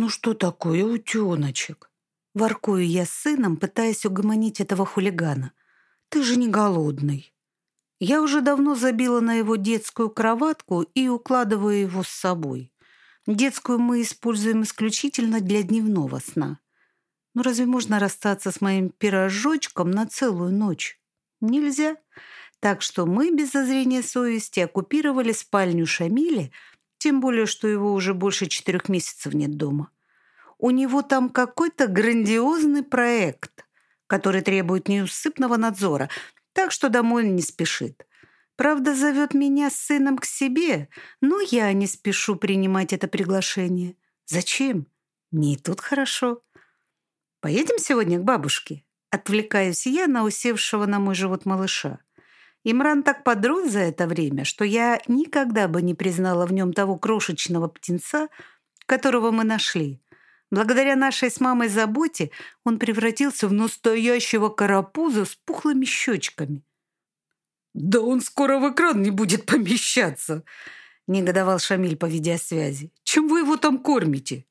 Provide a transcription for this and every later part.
«Ну что такое, утеночек?» Воркую я с сыном, пытаясь угомонить этого хулигана. «Ты же не голодный». Я уже давно забила на его детскую кроватку и укладываю его с собой. Детскую мы используем исключительно для дневного сна. Но разве можно расстаться с моим пирожочком на целую ночь? Нельзя. Так что мы без зазрения совести оккупировали спальню Шамиля, тем более, что его уже больше четырех месяцев нет дома. У него там какой-то грандиозный проект, который требует неусыпного надзора, так что домой не спешит. Правда, зовет меня с сыном к себе, но я не спешу принимать это приглашение. Зачем? Мне и тут хорошо. Поедем сегодня к бабушке? Отвлекаюсь я на усевшего на мой живот малыша. Имран так подрос за это время, что я никогда бы не признала в нем того крошечного птенца, которого мы нашли. Благодаря нашей с мамой заботе он превратился в настоящего карапуза с пухлыми щечками. «Да он скоро в экран не будет помещаться!» — негодовал Шамиль по видеосвязи. «Чем вы его там кормите?»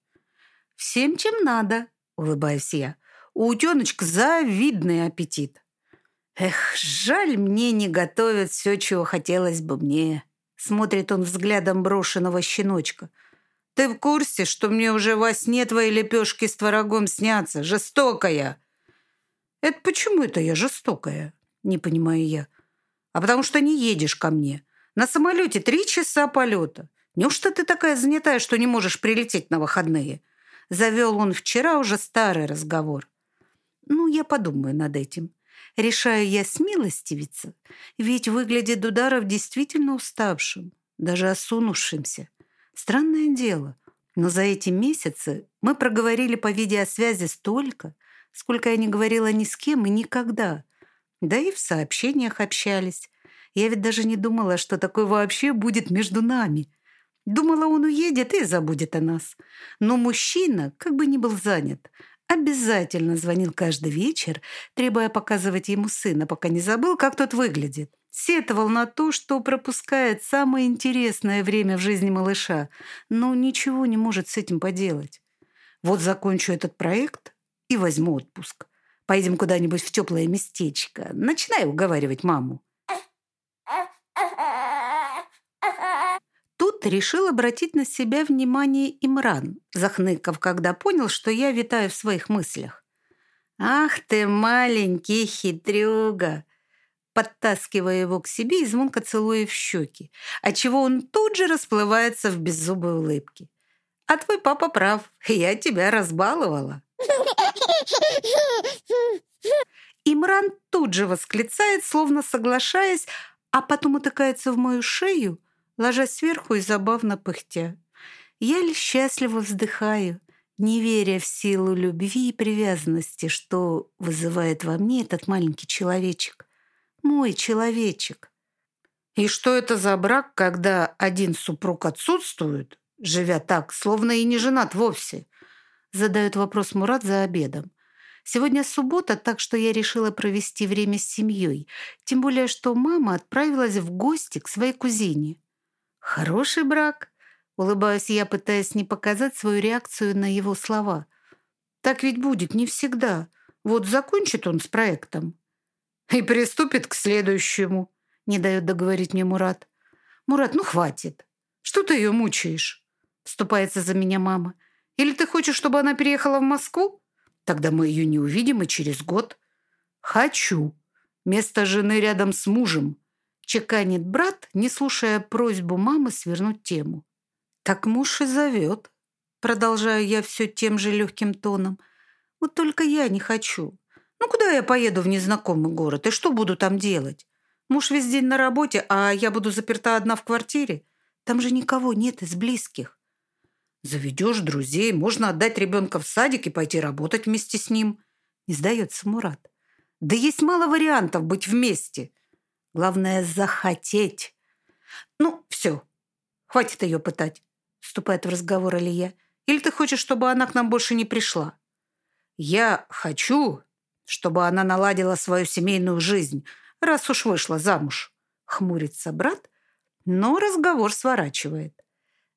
«Всем, чем надо», — улыбаюсь я. «У утеночка завидный аппетит». «Эх, жаль, мне не готовят все, чего хотелось бы мне», — смотрит он взглядом брошенного щеночка — ты в курсе, что мне уже во сне твои лепешки с творогом снятся? Жестокая!» «Это почему это я жестокая?» Не понимаю я. «А потому что не едешь ко мне. На самолете три часа полета. Неужто ты такая занятая, что не можешь прилететь на выходные?» Завел он вчера уже старый разговор. «Ну, я подумаю над этим. Решаю я смилостивиться, ведь выглядит Дударов действительно уставшим, даже осунувшимся. Странное дело, но за эти месяцы мы проговорили по видеосвязи столько, сколько я не говорила ни с кем и никогда. Да и в сообщениях общались. Я ведь даже не думала, что такое вообще будет между нами. Думала, он уедет и забудет о нас. Но мужчина, как бы ни был занят, обязательно звонил каждый вечер, требуя показывать ему сына, пока не забыл, как тот выглядит сетовал на то, что пропускает самое интересное время в жизни малыша, но ничего не может с этим поделать. Вот закончу этот проект и возьму отпуск. Поедем куда-нибудь в теплое местечко. Начинай уговаривать маму. Тут решил обратить на себя внимание Имран, захныкав, когда понял, что я витаю в своих мыслях. «Ах ты, маленький хитрюга!» подтаскивая его к себе и звонко целуя в щеки, отчего он тут же расплывается в беззубой улыбке. «А твой папа прав, я тебя разбаловала». Имран тут же восклицает, словно соглашаясь, а потом утыкается в мою шею, ложась сверху и забавно пыхтя. Я лишь счастливо вздыхаю, не веря в силу любви и привязанности, что вызывает во мне этот маленький человечек мой человечек. И что это за брак, когда один супруг отсутствует, живя так, словно и не женат вовсе? Задает вопрос Мурат за обедом. Сегодня суббота, так что я решила провести время с семьей. Тем более, что мама отправилась в гости к своей кузине. Хороший брак. Улыбаюсь я, пытаясь не показать свою реакцию на его слова. Так ведь будет не всегда. Вот закончит он с проектом, и приступит к следующему, не дает договорить мне Мурат. Мурат, ну хватит. Что ты ее мучаешь? Вступается за меня мама. Или ты хочешь, чтобы она переехала в Москву? Тогда мы ее не увидим и через год. Хочу. Место жены рядом с мужем. Чеканит брат, не слушая просьбу мамы свернуть тему. Так муж и зовет. Продолжаю я все тем же легким тоном. Вот только я не хочу. Ну, куда я поеду в незнакомый город? И что буду там делать? Муж весь день на работе, а я буду заперта одна в квартире? Там же никого нет из близких. Заведешь друзей, можно отдать ребенка в садик и пойти работать вместе с ним. Не сдается Мурат. Да есть мало вариантов быть вместе. Главное – захотеть. Ну, все, хватит ее пытать, вступает в разговор Алия. Или ты хочешь, чтобы она к нам больше не пришла? Я хочу, чтобы она наладила свою семейную жизнь, раз уж вышла замуж. Хмурится брат, но разговор сворачивает.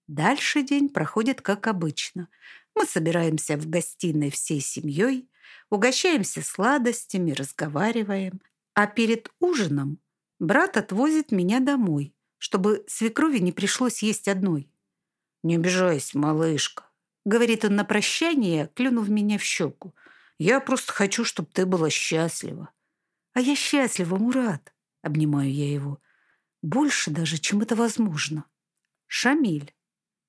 Дальше день проходит как обычно. Мы собираемся в гостиной всей семьей, угощаемся сладостями, разговариваем. А перед ужином брат отвозит меня домой, чтобы свекрови не пришлось есть одной. «Не обижайся, малышка», — говорит он на прощание, клюнув меня в щеку. «Я просто хочу, чтобы ты была счастлива». «А я счастлива, Мурат», — обнимаю я его. «Больше даже, чем это возможно». «Шамиль,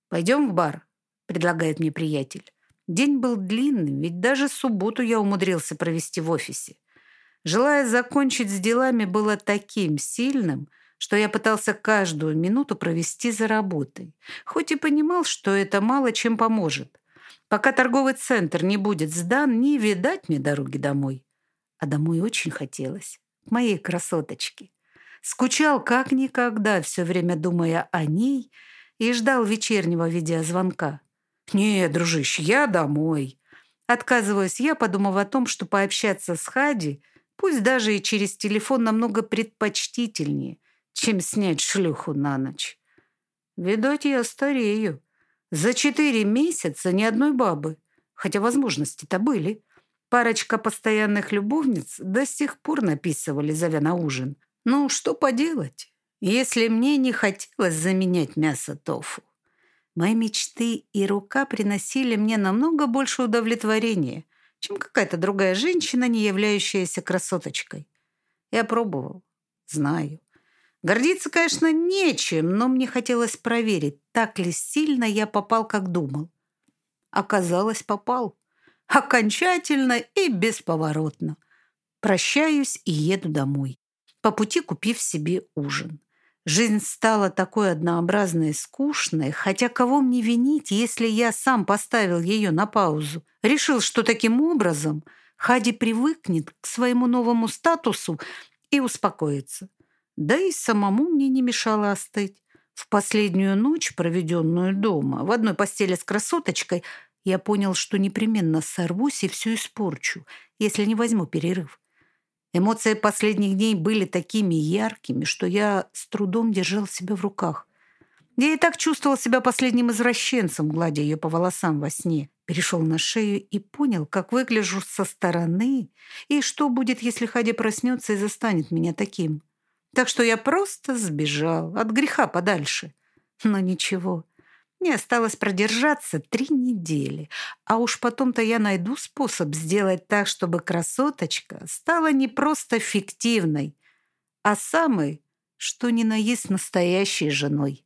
пойдем в бар», — предлагает мне приятель. День был длинным, ведь даже субботу я умудрился провести в офисе. Желая закончить с делами было таким сильным, что я пытался каждую минуту провести за работой, хоть и понимал, что это мало чем поможет. Пока торговый центр не будет сдан, не видать мне дороги домой. А домой очень хотелось, моей красоточке. Скучал как никогда, все время думая о ней, и ждал вечернего видеозвонка. «Не, дружище, я домой». Отказываюсь я, подумав о том, что пообщаться с Хади, пусть даже и через телефон, намного предпочтительнее, чем снять шлюху на ночь. Видать, я старею. За четыре месяца ни одной бабы. Хотя возможности-то были. Парочка постоянных любовниц до сих пор написывали, зовя на ужин. Ну, что поделать, если мне не хотелось заменять мясо тофу. Мои мечты и рука приносили мне намного больше удовлетворения, чем какая-то другая женщина, не являющаяся красоточкой. Я пробовал, знаю. Гордиться, конечно, нечем, но мне хотелось проверить, так ли сильно я попал, как думал. Оказалось, попал. Окончательно и бесповоротно. Прощаюсь и еду домой, по пути купив себе ужин. Жизнь стала такой однообразной и скучной, хотя кого мне винить, если я сам поставил ее на паузу? Решил, что таким образом Хади привыкнет к своему новому статусу и успокоится. Да и самому мне не мешало остыть. В последнюю ночь, проведенную дома, в одной постели с красоточкой, я понял, что непременно сорвусь и все испорчу, если не возьму перерыв. Эмоции последних дней были такими яркими, что я с трудом держал себя в руках. Я и так чувствовал себя последним извращенцем, гладя ее по волосам во сне. Перешел на шею и понял, как выгляжу со стороны, и что будет, если Хадя проснется и застанет меня таким. Так что я просто сбежал от греха подальше. Но ничего, мне осталось продержаться три недели, а уж потом-то я найду способ сделать так, чтобы красоточка стала не просто фиктивной, а самой, что ни на есть настоящей женой.